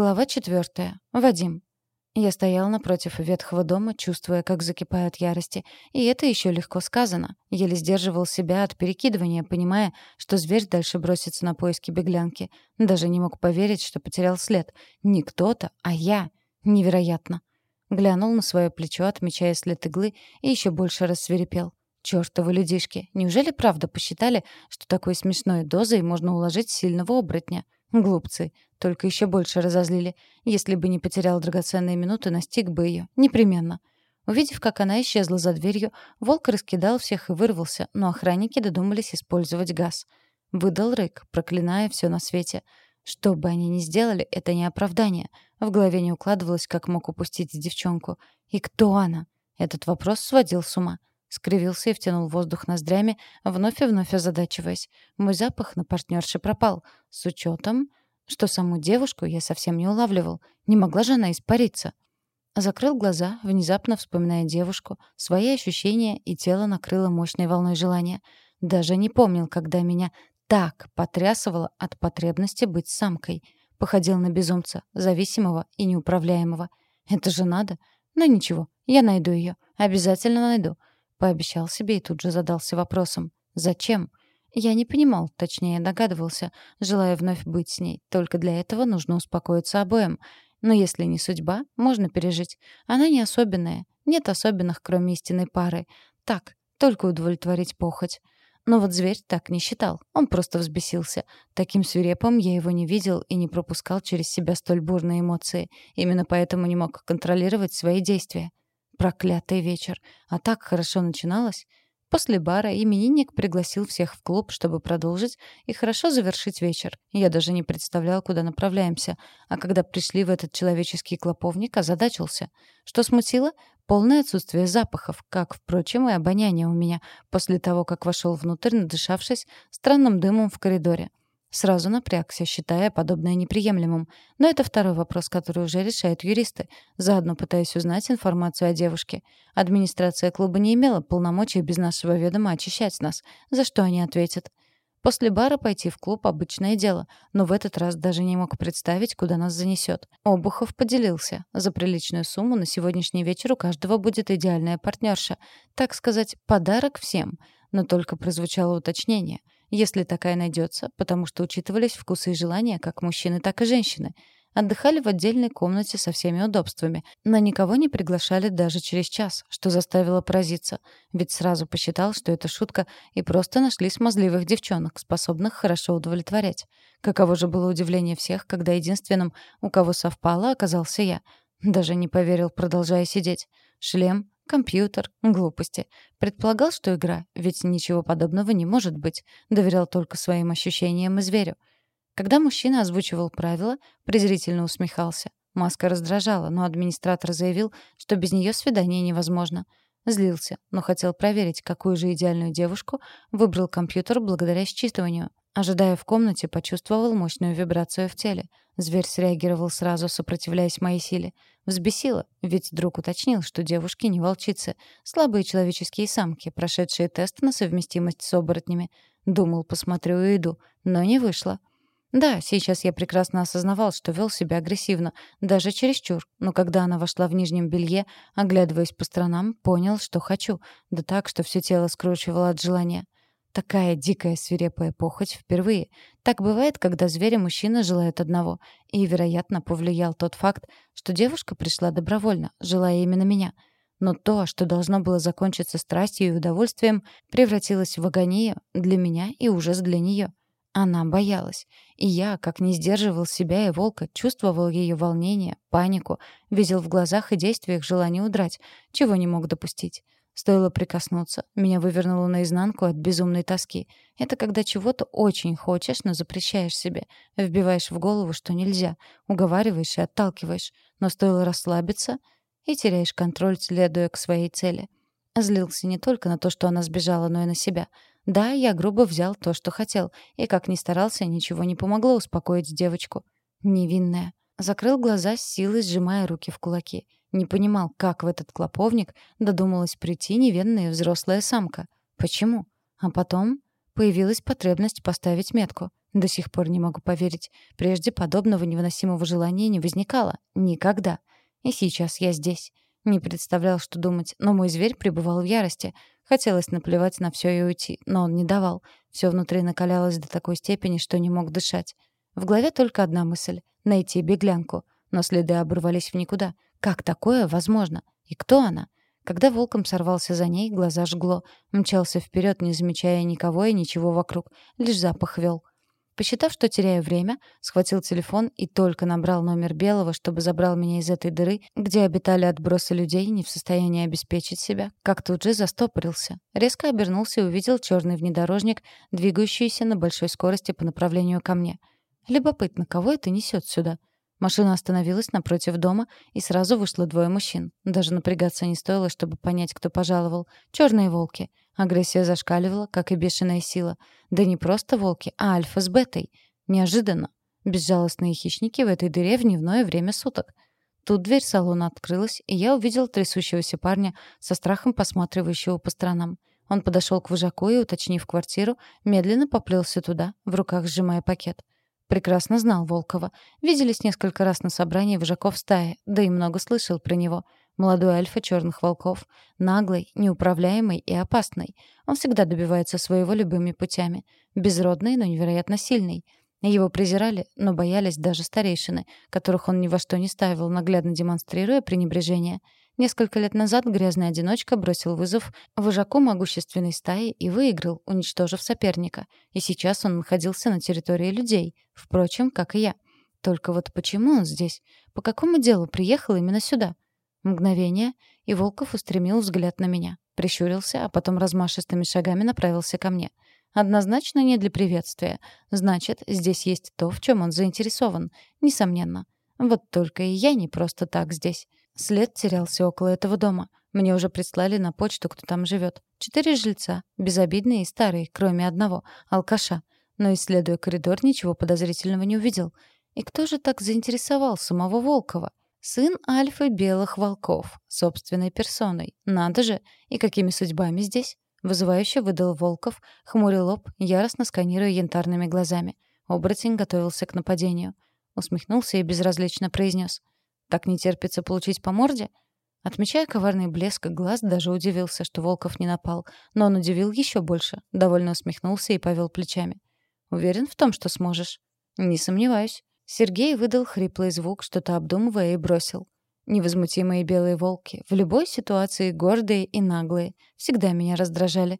Глава четвертая. Вадим. Я стоял напротив ветхого дома, чувствуя, как закипаю от ярости. И это еще легко сказано. Еле сдерживал себя от перекидывания, понимая, что зверь дальше бросится на поиски беглянки. Даже не мог поверить, что потерял след. Не кто-то, а я. Невероятно. Глянул на свое плечо, отмечая след иглы, и еще больше рассверепел. Чёртовы людишки. Неужели правда посчитали, что такой смешной дозой можно уложить сильного оборотня? Глупцы. Только еще больше разозлили. Если бы не потерял драгоценные минуты, настиг бы ее. Непременно. Увидев, как она исчезла за дверью, волк раскидал всех и вырвался, но охранники додумались использовать газ. Выдал рык, проклиная все на свете. Что бы они ни сделали, это не оправдание. В голове не укладывалось, как мог упустить девчонку. И кто она? Этот вопрос сводил с ума. Скривился и втянул воздух ноздрями, вновь и вновь озадачиваясь. Мой запах на партнерше пропал. С учетом, что саму девушку я совсем не улавливал. Не могла же она испариться. Закрыл глаза, внезапно вспоминая девушку, свои ощущения, и тело накрыло мощной волной желания. Даже не помнил, когда меня так потрясывало от потребности быть самкой. Походил на безумца, зависимого и неуправляемого. Это же надо. Но ничего, я найду ее. Обязательно найду. Пообещал себе и тут же задался вопросом. Зачем? Я не понимал, точнее догадывался, желая вновь быть с ней. Только для этого нужно успокоиться обоим. Но если не судьба, можно пережить. Она не особенная. Нет особенных, кроме истинной пары. Так, только удовлетворить похоть. Но вот зверь так не считал. Он просто взбесился. Таким свирепым я его не видел и не пропускал через себя столь бурные эмоции. Именно поэтому не мог контролировать свои действия. Проклятый вечер. А так хорошо начиналось. После бара именинник пригласил всех в клуб, чтобы продолжить и хорошо завершить вечер. Я даже не представлял, куда направляемся. А когда пришли в этот человеческий клоповник, озадачился. Что смутило? Полное отсутствие запахов, как, впрочем, и обоняние у меня, после того, как вошел внутрь, надышавшись странным дымом в коридоре. Сразу напрягся, считая подобное неприемлемым. Но это второй вопрос, который уже решают юристы. Заодно пытаясь узнать информацию о девушке. Администрация клуба не имела полномочий без нашего ведома очищать нас. За что они ответят? После бара пойти в клуб — обычное дело, но в этот раз даже не мог представить, куда нас занесет. Обухов поделился. За приличную сумму на сегодняшний вечер у каждого будет идеальная партнерша. Так сказать, подарок всем. Но только прозвучало уточнение — если такая найдется, потому что учитывались вкусы и желания как мужчины, так и женщины. Отдыхали в отдельной комнате со всеми удобствами, но никого не приглашали даже через час, что заставило поразиться, ведь сразу посчитал, что это шутка, и просто нашли смазливых девчонок, способных хорошо удовлетворять. Каково же было удивление всех, когда единственным, у кого совпало, оказался я. Даже не поверил, продолжая сидеть. Шлем, Компьютер. Глупости. Предполагал, что игра, ведь ничего подобного не может быть. Доверял только своим ощущениям и зверю. Когда мужчина озвучивал правила, презрительно усмехался. Маска раздражала, но администратор заявил, что без нее свидание невозможно. Злился, но хотел проверить, какую же идеальную девушку выбрал компьютер благодаря считыванию. Ожидая в комнате, почувствовал мощную вибрацию в теле. Зверь среагировал сразу, сопротивляясь моей силе. Взбесило, ведь друг уточнил, что девушки не волчицы, слабые человеческие самки, прошедшие тест на совместимость с оборотнями. Думал, посмотрю и иду, но не вышло. Да, сейчас я прекрасно осознавал, что вел себя агрессивно, даже чересчур, но когда она вошла в нижнем белье, оглядываясь по сторонам, понял, что хочу, да так, что все тело скручивало от желания. Такая дикая свирепая похоть впервые. Так бывает, когда зверь и мужчина желают одного. И, вероятно, повлиял тот факт, что девушка пришла добровольно, желая именно меня. Но то, что должно было закончиться страстью и удовольствием, превратилось в агонию для меня и ужас для нее. Она боялась. И я, как не сдерживал себя и волка, чувствовал ее волнение, панику, видел в глазах и действиях желание удрать, чего не мог допустить. Стоило прикоснуться, меня вывернуло наизнанку от безумной тоски. Это когда чего-то очень хочешь, но запрещаешь себе. Вбиваешь в голову, что нельзя. Уговариваешь и отталкиваешь. Но стоило расслабиться, и теряешь контроль, следуя к своей цели. Злился не только на то, что она сбежала, но и на себя. Да, я грубо взял то, что хотел, и как ни старался, ничего не помогло успокоить девочку. Невинная. Закрыл глаза с силой, сжимая руки в кулаки. Не понимал, как в этот клоповник додумалась прийти невинная взрослая самка. Почему? А потом появилась потребность поставить метку. До сих пор не могу поверить. Прежде подобного невыносимого желания не возникало. Никогда. И сейчас я здесь. Не представлял, что думать, но мой зверь пребывал в ярости. Хотелось наплевать на все и уйти, но он не давал. Все внутри накалялось до такой степени, что не мог дышать. В голове только одна мысль — найти беглянку. Но следы оборвались в никуда. Как такое возможно? И кто она? Когда волком сорвался за ней, глаза жгло. Мчался вперед, не замечая никого и ничего вокруг. Лишь запах вел. Посчитав, что теряю время, схватил телефон и только набрал номер Белого, чтобы забрал меня из этой дыры, где обитали отбросы людей, не в состоянии обеспечить себя, как тут же застопорился. Резко обернулся и увидел черный внедорожник, двигающийся на большой скорости по направлению ко мне. Любопытно, кого это несет сюда? Машина остановилась напротив дома, и сразу вышло двое мужчин. Даже напрягаться не стоило, чтобы понять, кто пожаловал. Черные волки. Агрессия зашкаливала, как и бешеная сила. Да не просто волки, а альфа с бетой. Неожиданно. Безжалостные хищники в этой дыре в дневное время суток. Тут дверь салона открылась, и я увидел трясущегося парня, со страхом посматривающего по сторонам. Он подошел к вожаку и, уточнив квартиру, медленно поплелся туда, в руках сжимая пакет. Прекрасно знал Волкова. Виделись несколько раз на собрании вожаков стаи, да и много слышал про него. Молодой альфа черных волков. Наглый, неуправляемый и опасный. Он всегда добивается своего любыми путями. Безродный, но невероятно сильный. Его презирали, но боялись даже старейшины, которых он ни во что не ставил, наглядно демонстрируя пренебрежение — Несколько лет назад грязный одиночка бросил вызов вожаку могущественной стаи и выиграл, уничтожив соперника. И сейчас он находился на территории людей, впрочем, как и я. Только вот почему он здесь? По какому делу приехал именно сюда? Мгновение, и Волков устремил взгляд на меня. Прищурился, а потом размашистыми шагами направился ко мне. Однозначно не для приветствия. Значит, здесь есть то, в чем он заинтересован. Несомненно. Вот только и я не просто так здесь. След терялся около этого дома. Мне уже прислали на почту, кто там живет. Четыре жильца, безобидные и старые, кроме одного — алкаша. Но, исследуя коридор, ничего подозрительного не увидел. И кто же так заинтересовал самого Волкова? Сын Альфы Белых Волков, собственной персоной. Надо же! И какими судьбами здесь? Вызывающе выдал Волков, хмурил лоб, яростно сканируя янтарными глазами. Оборотень готовился к нападению. Усмехнулся и безразлично произнес. Так не терпится получить по морде? Отмечая коварный блеск глаз, даже удивился, что Волков не напал. Но он удивил еще больше. Довольно усмехнулся и повел плечами. «Уверен в том, что сможешь?» «Не сомневаюсь». Сергей выдал хриплый звук, что-то обдумывая, и бросил. Невозмутимые белые волки, в любой ситуации гордые и наглые, всегда меня раздражали.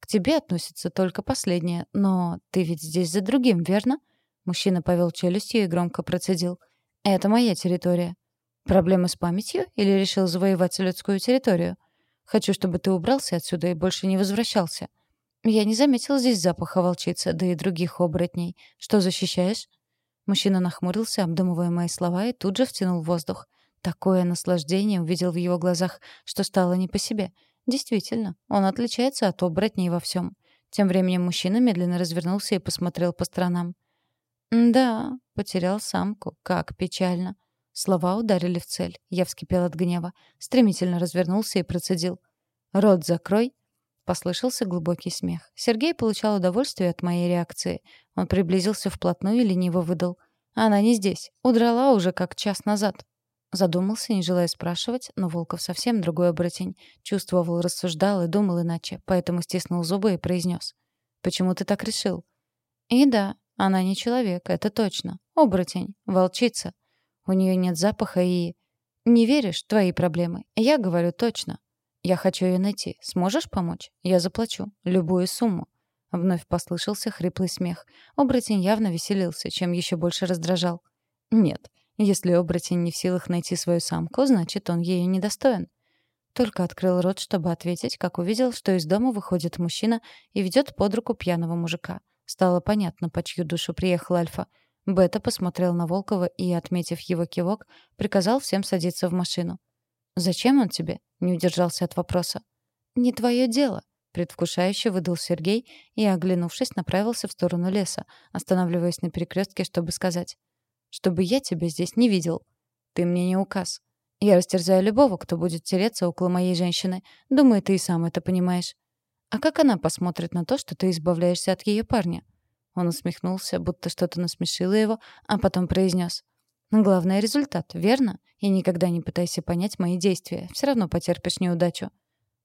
К тебе относится только последнее, но ты ведь здесь за другим, верно? Мужчина повел челюстью и громко процедил. Это моя территория. Проблемы с памятью или решил завоевать людскую территорию? Хочу, чтобы ты убрался отсюда и больше не возвращался. Я не заметил здесь запаха волчицы, да и других оборотней. Что защищаешь? Мужчина нахмурился, обдумывая мои слова, и тут же втянул воздух. Такое наслаждение увидел в его глазах, что стало не по себе. Действительно, он отличается от оборотней во всем. Тем временем мужчина медленно развернулся и посмотрел по сторонам. «Да, потерял самку. Как печально. Слова ударили в цель. Я вскипел от гнева. Стремительно развернулся и процедил. «Рот закрой!» Послышался глубокий смех. Сергей получал удовольствие от моей реакции. Он приблизился вплотную и лениво выдал. «Она не здесь. Удрала уже как час назад». Задумался, не желая спрашивать, но Волков совсем другой оборотень. Чувствовал, рассуждал и думал иначе, поэтому стиснул зубы и произнес. «Почему ты так решил?» «И да, она не человек, это точно. Оборотень, волчица. У нее нет запаха и... Не веришь? Твои проблемы. Я говорю точно. Я хочу ее найти. Сможешь помочь? Я заплачу. Любую сумму. Вновь послышался хриплый смех. Оборотень явно веселился, чем еще больше раздражал. Нет. Если оборотень не в силах найти свою самку, значит, он ею недостоин. Только открыл рот, чтобы ответить, как увидел, что из дома выходит мужчина и ведет под руку пьяного мужика. Стало понятно, по чью душу приехал Альфа. Бета посмотрел на Волкова и, отметив его кивок, приказал всем садиться в машину. «Зачем он тебе?» — не удержался от вопроса. «Не твое дело», — предвкушающе выдал Сергей и, оглянувшись, направился в сторону леса, останавливаясь на перекрестке, чтобы сказать. «Чтобы я тебя здесь не видел. Ты мне не указ. Я растерзаю любого, кто будет тереться около моей женщины. Думаю, ты и сам это понимаешь. А как она посмотрит на то, что ты избавляешься от ее парня?» Он усмехнулся, будто что-то насмешило его, а потом произнес. «Главное — результат, верно? И никогда не пытайся понять мои действия. Все равно потерпишь неудачу».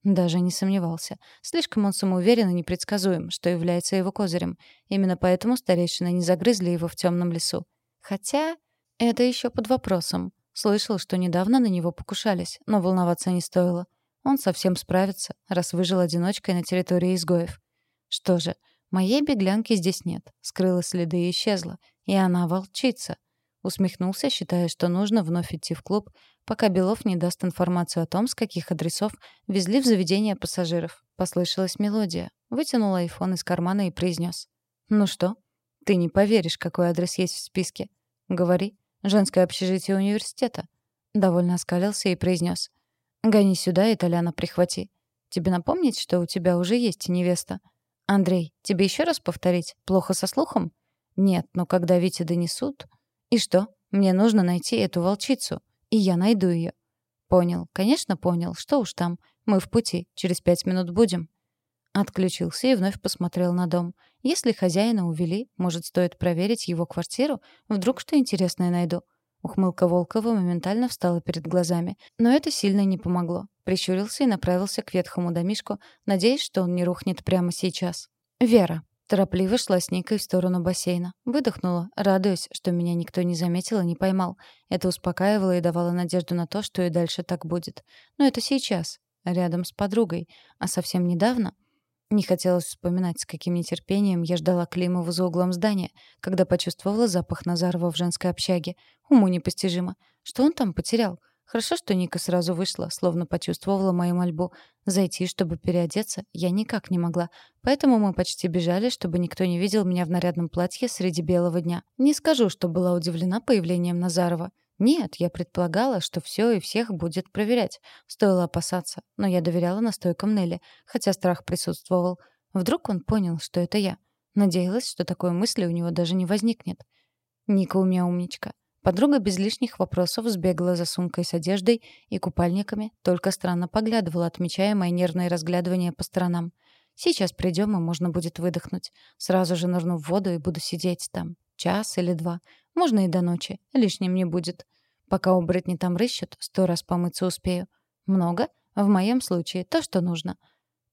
Даже не сомневался. Слишком он самоуверен и непредсказуем, что является его козырем. Именно поэтому старейшины не загрызли его в темном лесу. Хотя это еще под вопросом. Слышал, что недавно на него покушались, но волноваться не стоило. Он совсем справится, раз выжил одиночкой на территории изгоев. Что же, моей беглянки здесь нет. Скрыла следы и исчезла. И она волчица. Усмехнулся, считая, что нужно вновь идти в клуб, пока Белов не даст информацию о том, с каких адресов везли в заведение пассажиров. Послышалась мелодия. Вытянул айфон из кармана и произнес. «Ну что? Ты не поверишь, какой адрес есть в списке. Говори. Женское общежитие университета». Довольно оскалился и произнес. «Гони сюда и Толяна прихвати. Тебе напомнить, что у тебя уже есть невеста? Андрей, тебе еще раз повторить? Плохо со слухом? Нет, но когда Витя донесут... И что? Мне нужно найти эту волчицу и я найду ее. Понял, конечно, понял. Что уж там. Мы в пути. Через пять минут будем. Отключился и вновь посмотрел на дом. Если хозяина увели, может, стоит проверить его квартиру? Вдруг что интересное найду. Ухмылка Волкова моментально встала перед глазами. Но это сильно не помогло. Прищурился и направился к ветхому домишку, надеясь, что он не рухнет прямо сейчас. «Вера». Торопливо шла с Никой в сторону бассейна. Выдохнула, радуясь, что меня никто не заметил и не поймал. Это успокаивало и давало надежду на то, что и дальше так будет. Но это сейчас, рядом с подругой. А совсем недавно... Не хотелось вспоминать, с каким нетерпением я ждала Климова за углом здания, когда почувствовала запах Назарова в женской общаге. Уму непостижимо. Что он там потерял? Хорошо, что Ника сразу вышла, словно почувствовала мою мольбу. Зайти, чтобы переодеться, я никак не могла. Поэтому мы почти бежали, чтобы никто не видел меня в нарядном платье среди белого дня. Не скажу, что была удивлена появлением Назарова. Нет, я предполагала, что все и всех будет проверять. Стоило опасаться, но я доверяла настойкам Нелли, хотя страх присутствовал. Вдруг он понял, что это я. Надеялась, что такой мысли у него даже не возникнет. Ника у меня умничка. Подруга без лишних вопросов сбегала за сумкой с одеждой и купальниками, только странно поглядывала, отмечая мои нервные разглядывания по сторонам. Сейчас придем, и можно будет выдохнуть. Сразу же нырну в воду и буду сидеть там. Час или два. Можно и до ночи. Лишним не будет. Пока оборотни там рыщут, сто раз помыться успею. Много? В моем случае то, что нужно.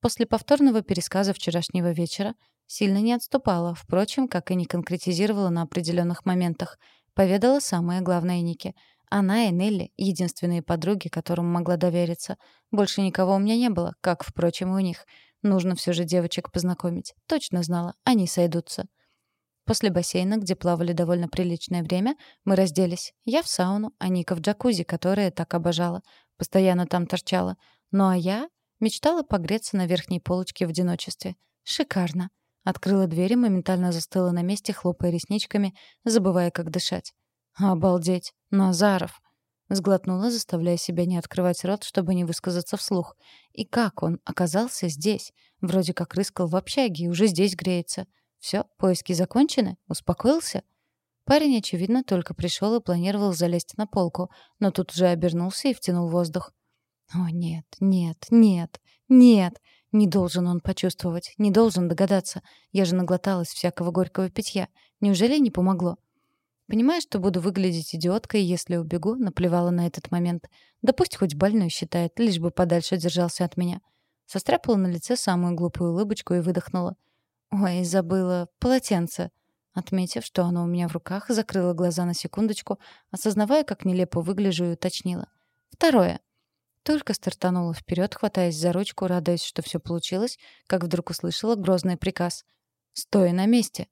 После повторного пересказа вчерашнего вечера сильно не отступала, впрочем, как и не конкретизировала на определенных моментах — Поведала самое главное Нике. Она и Нелли — единственные подруги, которым могла довериться. Больше никого у меня не было, как, впрочем, и у них. Нужно все же девочек познакомить. Точно знала, они сойдутся. После бассейна, где плавали довольно приличное время, мы разделись. Я в сауну, а Ника в джакузи, которое так обожала. Постоянно там торчала. Ну а я мечтала погреться на верхней полочке в одиночестве. Шикарно. Открыла дверь и моментально застыла на месте, хлопая ресничками, забывая, как дышать. «Обалдеть! Назаров!» Сглотнула, заставляя себя не открывать рот, чтобы не высказаться вслух. И как он оказался здесь? Вроде как рыскал в общаге и уже здесь греется. Все, поиски закончены? Успокоился? Парень, очевидно, только пришел и планировал залезть на полку, но тут уже обернулся и втянул воздух. «О, нет, нет, нет, нет! Не должен он почувствовать, не должен догадаться. Я же наглоталась всякого горького питья. Неужели не помогло? Понимая, что буду выглядеть идиоткой, если убегу, наплевала на этот момент. Да пусть хоть больной считает, лишь бы подальше держался от меня. Состряпала на лице самую глупую улыбочку и выдохнула. «Ой, забыла. Полотенце». Отметив, что оно у меня в руках, закрыла глаза на секундочку, осознавая, как нелепо выгляжу, и уточнила. «Второе». Только стартанула вперед, хватаясь за ручку, радуясь, что все получилось, как вдруг услышала грозный приказ. «Стой на месте!»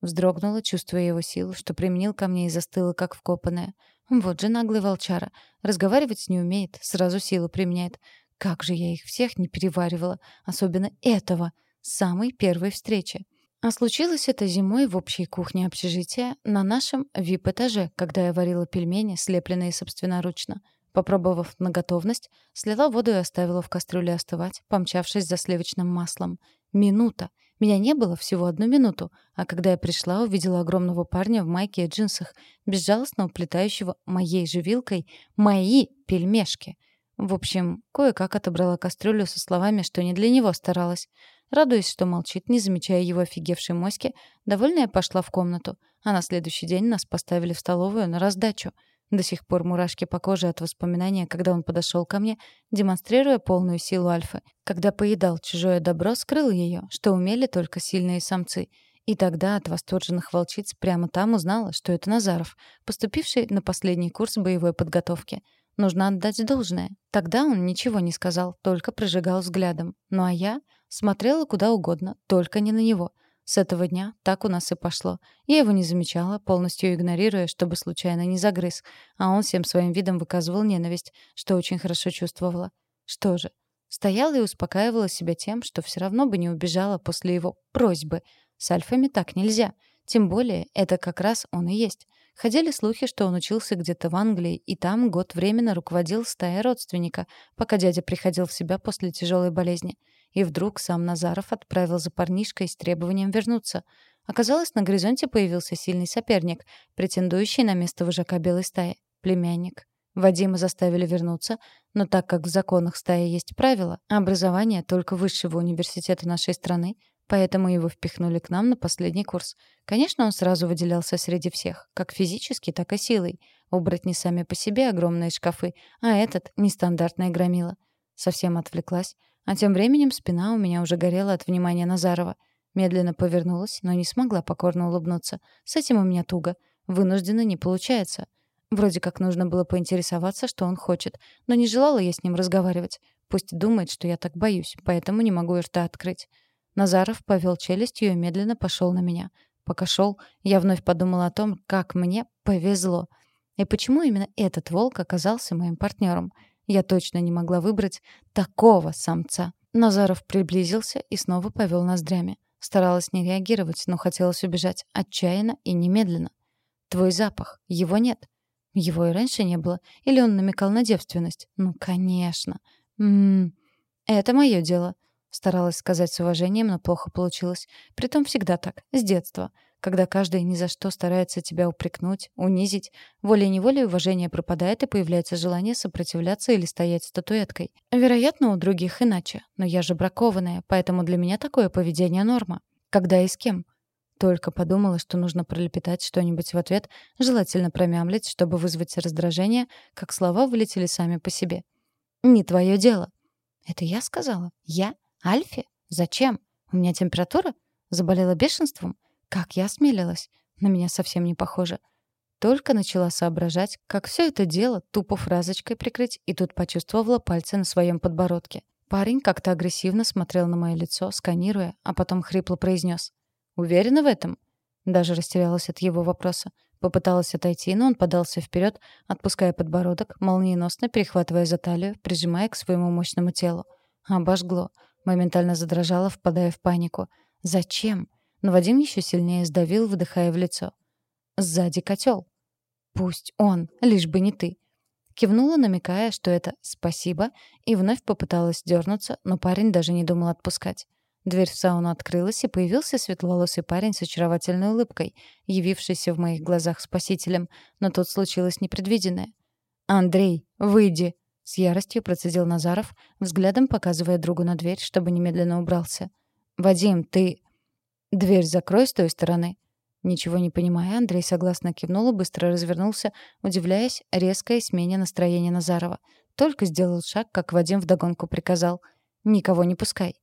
Вздрогнула, чувствуя его силу, что применил ко мне и застыла, как вкопанная. Вот же наглый волчара. Разговаривать не умеет, сразу силу применяет. Как же я их всех не переваривала, особенно этого, самой первой встречи. А случилось это зимой в общей кухне общежития на нашем вип-этаже, когда я варила пельмени, слепленные собственноручно. Попробовав на готовность, слила воду и оставила в кастрюле остывать, помчавшись за сливочным маслом. Минута. Меня не было всего одну минуту, а когда я пришла, увидела огромного парня в майке и джинсах, безжалостно уплетающего моей же вилкой мои пельмешки. В общем, кое-как отобрала кастрюлю со словами, что не для него старалась. Радуясь, что молчит, не замечая его офигевшей моськи, довольная пошла в комнату. А на следующий день нас поставили в столовую на раздачу. До сих пор мурашки по коже от воспоминания, когда он подошел ко мне, демонстрируя полную силу альфы. Когда поедал чужое добро, скрыл ее, что умели только сильные самцы. И тогда от восторженных волчиц прямо там узнала, что это Назаров, поступивший на последний курс боевой подготовки. Нужно отдать должное. Тогда он ничего не сказал, только прожигал взглядом. Ну а я смотрела куда угодно, только не на него. С этого дня так у нас и пошло. Я его не замечала, полностью игнорируя, чтобы случайно не загрыз, а он всем своим видом выказывал ненависть, что очень хорошо чувствовала. Что же, стояла и успокаивала себя тем, что все равно бы не убежала после его просьбы. С альфами так нельзя. Тем более, это как раз он и есть. Ходили слухи, что он учился где-то в Англии, и там год временно руководил стаей родственника, пока дядя приходил в себя после тяжелой болезни. И вдруг сам Назаров отправил за парнишкой с требованием вернуться. Оказалось, на горизонте появился сильный соперник, претендующий на место вожака белой стаи — племянник. Вадима заставили вернуться, но так как в законах стаи есть правила, образование только высшего университета нашей страны, поэтому его впихнули к нам на последний курс. Конечно, он сразу выделялся среди всех, как физически, так и силой. Оборотни сами по себе огромные шкафы, а этот — нестандартная громила. Совсем отвлеклась. А тем временем спина у меня уже горела от внимания Назарова. Медленно повернулась, но не смогла покорно улыбнуться. С этим у меня туго. Вынужденно не получается. Вроде как нужно было поинтересоваться, что он хочет, но не желала я с ним разговаривать. Пусть думает, что я так боюсь, поэтому не могу и рта открыть. Назаров повел челюстью и медленно пошел на меня. Пока шел, я вновь подумала о том, как мне повезло. И почему именно этот волк оказался моим партнером — я точно не могла выбрать такого самца. Назаров приблизился и снова повел ноздрями. Старалась не реагировать, но хотелось убежать отчаянно и немедленно. «Твой запах. Его нет». Его и раньше не было. Или он намекал на девственность? Ну, конечно. Ммм, это мое дело. Старалась сказать с уважением, но плохо получилось. Притом всегда так, с детства когда каждый ни за что старается тебя упрекнуть, унизить, волей-неволей уважение пропадает и появляется желание сопротивляться или стоять статуэткой. Вероятно, у других иначе, но я же бракованная, поэтому для меня такое поведение норма. Когда и с кем? Только подумала, что нужно пролепетать что-нибудь в ответ, желательно промямлить, чтобы вызвать раздражение, как слова вылетели сами по себе. «Не твое дело». «Это я сказала? Я? Альфи? Зачем? У меня температура? Заболела бешенством? Как я осмелилась? На меня совсем не похоже. Только начала соображать, как все это дело тупо фразочкой прикрыть, и тут почувствовала пальцы на своем подбородке. Парень как-то агрессивно смотрел на мое лицо, сканируя, а потом хрипло произнес. «Уверена в этом?» Даже растерялась от его вопроса. Попыталась отойти, но он подался вперед, отпуская подбородок, молниеносно перехватывая за талию, прижимая к своему мощному телу. Обожгло. Моментально задрожала, впадая в панику. «Зачем?» Но Вадим еще сильнее сдавил, выдыхая в лицо. «Сзади котел. Пусть он, лишь бы не ты». Кивнула, намекая, что это «спасибо», и вновь попыталась дернуться, но парень даже не думал отпускать. Дверь в сауну открылась, и появился светловолосый парень с очаровательной улыбкой, явившийся в моих глазах спасителем, но тут случилось непредвиденное. «Андрей, выйди!» — с яростью процедил Назаров, взглядом показывая другу на дверь, чтобы немедленно убрался. «Вадим, ты...» «Дверь закрой с той стороны». Ничего не понимая, Андрей согласно кивнул и быстро развернулся, удивляясь резкой смене настроения Назарова. Только сделал шаг, как Вадим вдогонку приказал. «Никого не пускай».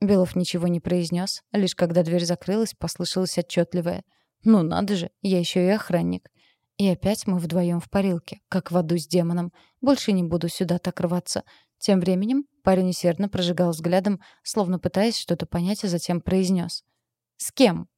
Белов ничего не произнес, лишь когда дверь закрылась, послышалось отчетливое. «Ну надо же, я еще и охранник». И опять мы вдвоем в парилке, как в аду с демоном. Больше не буду сюда так рваться. Тем временем парень усердно прожигал взглядом, словно пытаясь что-то понять, а затем произнес. «С кем?»